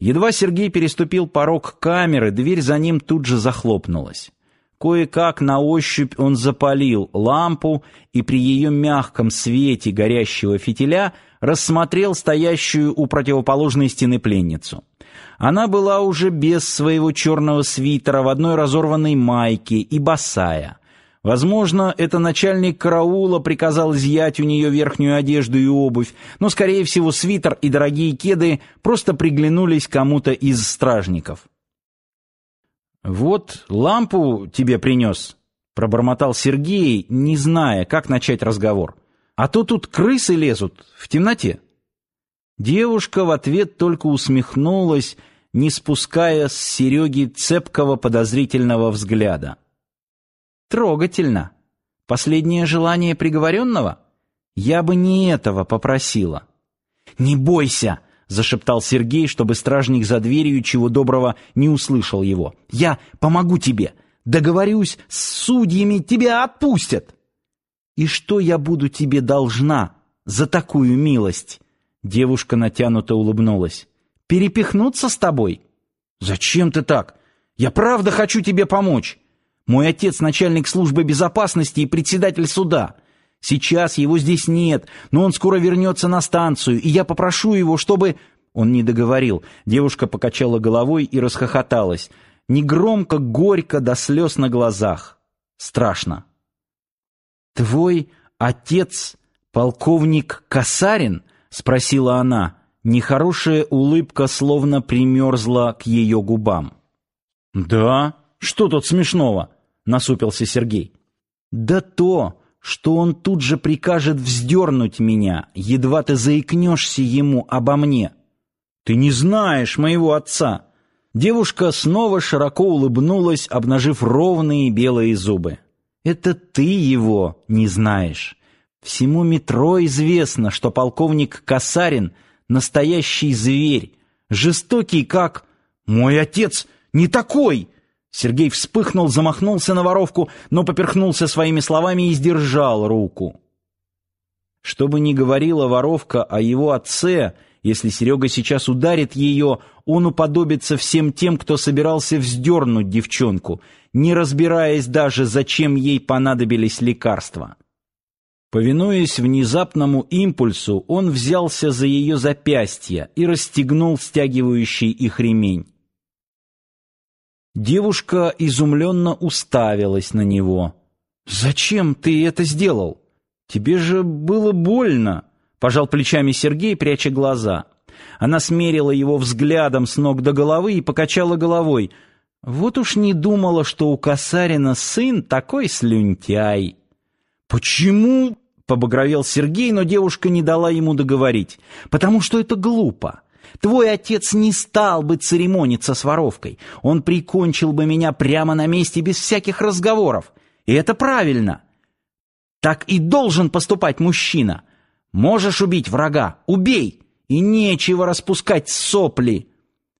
Едва Сергей переступил порог камеры, дверь за ним тут же захлопнулась. Кое-как на ощупь он запалил лампу и при ее мягком свете горящего фитиля рассмотрел стоящую у противоположной стены пленницу. Она была уже без своего черного свитера, в одной разорванной майке и босая. Возможно, это начальник караула приказал изъять у нее верхнюю одежду и обувь, но, скорее всего, свитер и дорогие кеды просто приглянулись кому-то из стражников. «Вот лампу тебе принес», — пробормотал Сергей, не зная, как начать разговор. «А то тут крысы лезут в темноте». Девушка в ответ только усмехнулась, не спуская с Сереги цепкого подозрительного взгляда. Трогательно. Последнее желание приговоренного? Я бы не этого попросила. Не бойся, зашептал Сергей, чтобы стражник за дверью чего доброго не услышал его. Я помогу тебе. Договорюсь с судьями, тебя отпустят. И что я буду тебе должна за такую милость? Девушка натянуто улыбнулась. Перепихнуться с тобой? Зачем ты так? Я правда хочу тебе помочь. Мой отец начальник службы безопасности и председатель суда. Сейчас его здесь нет, но он скоро вернется на станцию, и я попрошу его, чтобы...» Он не договорил. Девушка покачала головой и расхохоталась. Негромко, горько, до слез на глазах. Страшно. «Твой отец полковник Касарин?» — спросила она. Нехорошая улыбка словно примерзла к ее губам. «Да? Что тут смешного?» — насупился Сергей. «Да то, что он тут же прикажет вздернуть меня, едва ты заикнешься ему обо мне. Ты не знаешь моего отца!» Девушка снова широко улыбнулась, обнажив ровные белые зубы. «Это ты его не знаешь. Всему метро известно, что полковник Касарин — настоящий зверь, жестокий как... Мой отец не такой!» Сергей вспыхнул, замахнулся на воровку, но поперхнулся своими словами и сдержал руку. Что бы ни говорила воровка о его отце, если Серега сейчас ударит ее, он уподобится всем тем, кто собирался вздернуть девчонку, не разбираясь даже, зачем ей понадобились лекарства. Повинуясь внезапному импульсу, он взялся за ее запястье и расстегнул стягивающий их ремень. Девушка изумленно уставилась на него. «Зачем ты это сделал? Тебе же было больно!» Пожал плечами Сергей, пряча глаза. Она смерила его взглядом с ног до головы и покачала головой. Вот уж не думала, что у Касарина сын такой слюнтяй. «Почему?» — побагровел Сергей, но девушка не дала ему договорить. «Потому что это глупо. Твой отец не стал бы церемониться с воровкой. Он прикончил бы меня прямо на месте без всяких разговоров. И это правильно. Так и должен поступать мужчина. Можешь убить врага, убей, и нечего распускать сопли.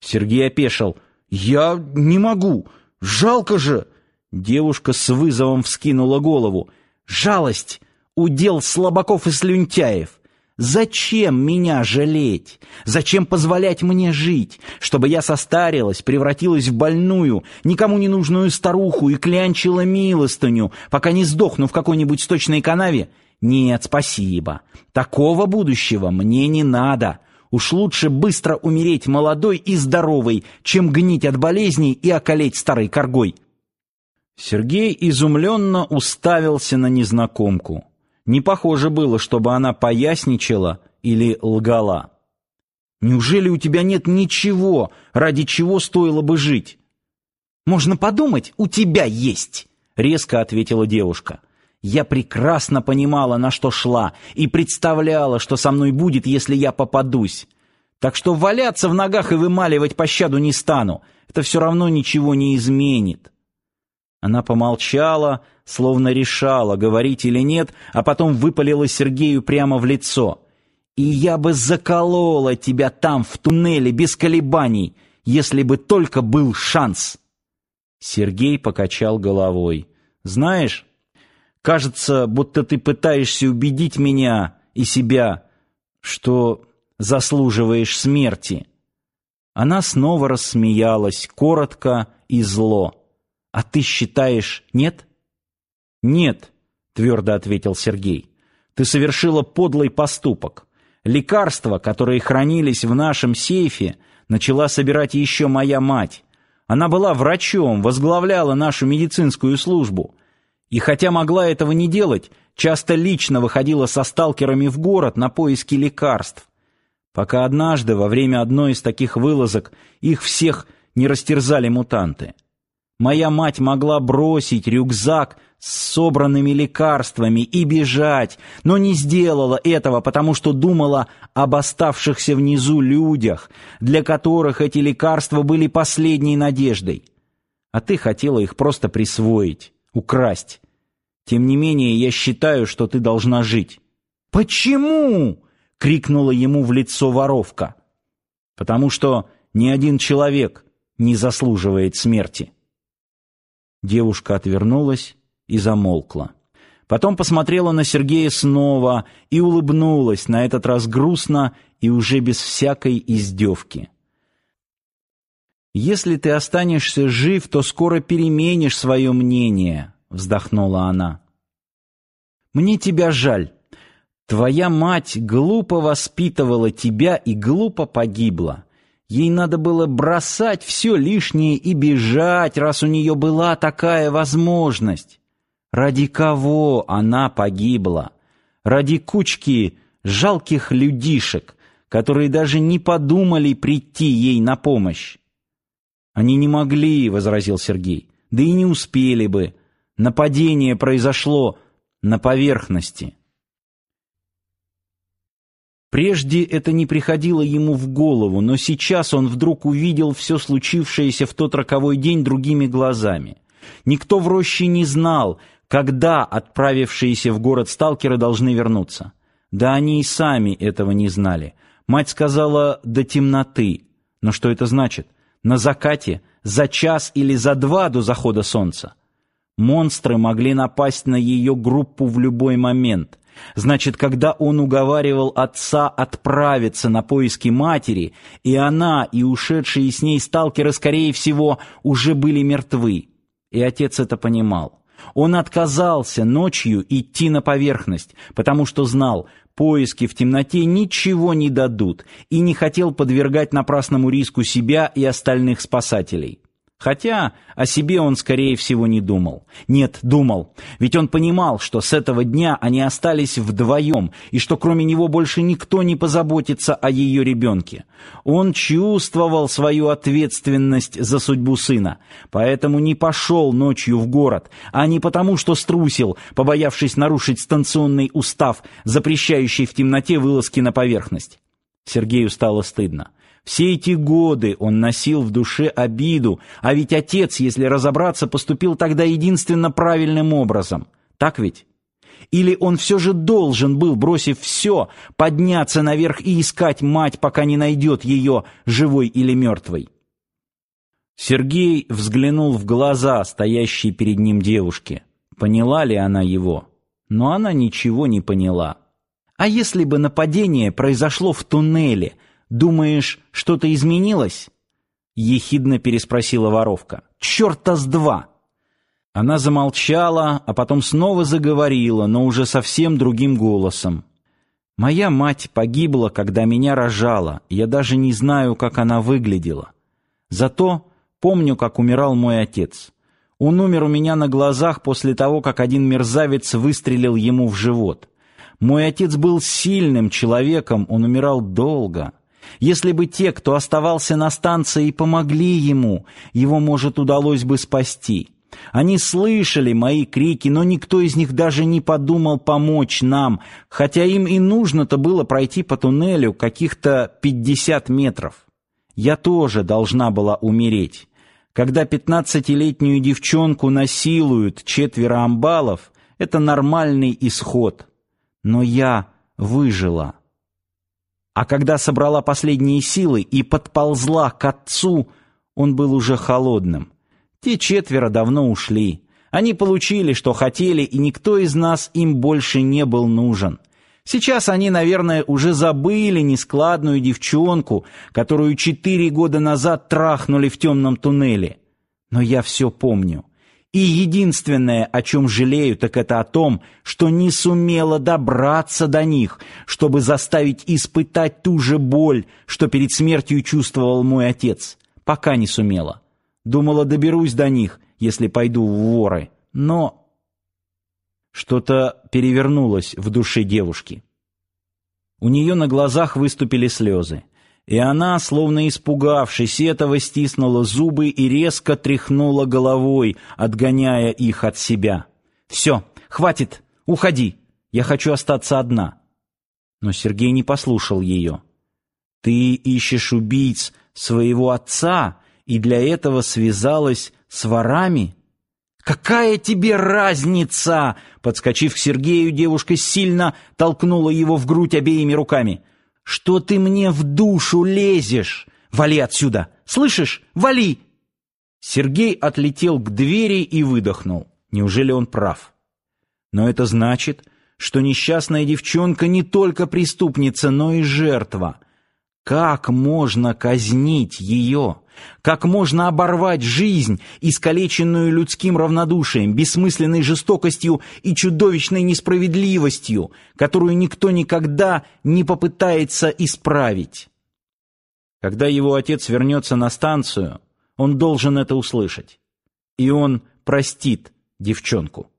Сергей опешил. Я не могу. Жалко же. Девушка с вызовом вскинула голову. Жалость удел слабаков и слюнтяев. Зачем меня жалеть? Зачем позволять мне жить? Чтобы я состарилась, превратилась в больную, никому не нужную старуху и клянчила милостыню, пока не сдохну в какой-нибудь сточной канаве? Нет, спасибо. Такого будущего мне не надо. Уж лучше быстро умереть молодой и здоровой, чем гнить от болезней и околеть старой коргой. Сергей изумленно уставился на незнакомку. Не похоже было, чтобы она поясничала или лгала. Неужели у тебя нет ничего, ради чего стоило бы жить? Можно подумать, у тебя есть, резко ответила девушка. Я прекрасно понимала, на что шла, и представляла, что со мной будет, если я попадусь. Так что валяться в ногах и вымаливать пощаду не стану. Это все равно ничего не изменит. Она помолчала, словно решала, говорить или нет, а потом выпалила Сергею прямо в лицо. «И я бы заколола тебя там, в туннеле, без колебаний, если бы только был шанс!» Сергей покачал головой. «Знаешь, кажется, будто ты пытаешься убедить меня и себя, что заслуживаешь смерти». Она снова рассмеялась, коротко и зло. «А ты считаешь, нет?» «Нет», — твердо ответил Сергей. «Ты совершила подлый поступок. Лекарства, которые хранились в нашем сейфе, начала собирать еще моя мать. Она была врачом, возглавляла нашу медицинскую службу. И хотя могла этого не делать, часто лично выходила со сталкерами в город на поиски лекарств. Пока однажды во время одной из таких вылазок их всех не растерзали мутанты. Моя мать могла бросить рюкзак с собранными лекарствами и бежать, но не сделала этого, потому что думала об оставшихся внизу людях, для которых эти лекарства были последней надеждой. А ты хотела их просто присвоить, украсть. Тем не менее, я считаю, что ты должна жить. Почему? крикнула ему в лицо воровка. Потому что ни один человек не заслуживает смерти. Девушка отвернулась и замолкла. Потом посмотрела на Сергея снова и улыбнулась, на этот раз грустно и уже без всякой издевки. «Если ты останешься жив, то скоро переменишь свое мнение», — вздохнула она. «Мне тебя жаль. Твоя мать глупо воспитывала тебя и глупо погибла. Ей надо было бросать все лишнее и бежать, раз у нее была такая возможность. Ради кого она погибла? Ради кучки жалких людишек, которые даже не подумали прийти ей на помощь. Они не могли, возразил Сергей. Да и не успели бы. Нападение произошло на поверхности. Прежде это не приходило ему в голову, но сейчас он вдруг увидел все случившееся в тот роковой день другими глазами. Никто в роще не знал, когда отправившиеся в город сталкеры должны вернуться. Да они и сами этого не знали. Мать сказала «до темноты». Но что это значит? На закате? За час или за два до захода солнца? Монстры могли напасть на ее группу в любой момент. Значит, когда он уговаривал отца отправиться на поиски матери, и она, и ушедшие с ней сталкеры, скорее всего, уже были мертвы. И отец это понимал. Он отказался ночью идти на поверхность, потому что знал, поиски в темноте ничего не дадут, и не хотел подвергать напрасному риску себя и остальных спасателей. Хотя о себе он, скорее всего, не думал. Нет, думал. Ведь он понимал, что с этого дня они остались вдвоем, и что кроме него больше никто не позаботится о ее ребенке. Он чувствовал свою ответственность за судьбу сына, поэтому не пошел ночью в город, а не потому, что струсил, побоявшись нарушить станционный устав, запрещающий в темноте вылазки на поверхность. Сергею стало стыдно. Все эти годы он носил в душе обиду, а ведь отец, если разобраться, поступил тогда единственно правильным образом. Так ведь? Или он все же должен был, бросив все, подняться наверх и искать мать, пока не найдет ее, живой или мертвой? Сергей взглянул в глаза стоящей перед ним девушки. Поняла ли она его? Но она ничего не поняла. А если бы нападение произошло в туннеле, Думаешь, что-то изменилось? ехидно переспросила воровка. Чёрта с два. Она замолчала, а потом снова заговорила, но уже совсем другим голосом. Моя мать погибла, когда меня рожала. Я даже не знаю, как она выглядела. Зато помню, как умирал мой отец. Он умер у меня на глазах после того, как один мерзавец выстрелил ему в живот. Мой отец был сильным человеком, он умирал долго. Если бы те, кто оставался на станции, помогли ему, его, может, удалось бы спасти. Они слышали мои крики, но никто из них даже не подумал помочь нам, хотя им и нужно-то было пройти по туннелю каких-то пятьдесят метров. Я тоже должна была умереть. Когда пятнадцатилетнюю девчонку насилуют четверо амбалов, это нормальный исход. Но я выжила. А когда собрала последние силы и подползла к отцу, он был уже холодным. Те четверо давно ушли. Они получили, что хотели, и никто из нас им больше не был нужен. Сейчас они, наверное, уже забыли нескладную девчонку, которую четыре года назад трахнули в темном туннеле. Но я все помню. И единственное, о чем жалею, так это о том, что не сумела добраться до них, чтобы заставить испытать ту же боль, что перед смертью чувствовал мой отец. Пока не сумела. Думала, доберусь до них, если пойду в воры. Но... Что-то перевернулось в душе девушки. У нее на глазах выступили слезы. И она, словно испугавшись этого, стиснула зубы и резко тряхнула головой, отгоняя их от себя. «Все, хватит, уходи, я хочу остаться одна». Но Сергей не послушал ее. «Ты ищешь убийц своего отца и для этого связалась с ворами?» «Какая тебе разница?» Подскочив к Сергею, девушка сильно толкнула его в грудь обеими руками. Что ты мне в душу лезешь? Вали отсюда! Слышишь? Вали!» Сергей отлетел к двери и выдохнул. Неужели он прав? Но это значит, что несчастная девчонка не только преступница, но и жертва. Как можно казнить ее? Как можно оборвать жизнь, искалеченную людским равнодушием, бессмысленной жестокостью и чудовищной несправедливостью, которую никто никогда не попытается исправить? Когда его отец вернется на станцию, он должен это услышать. И он простит девчонку.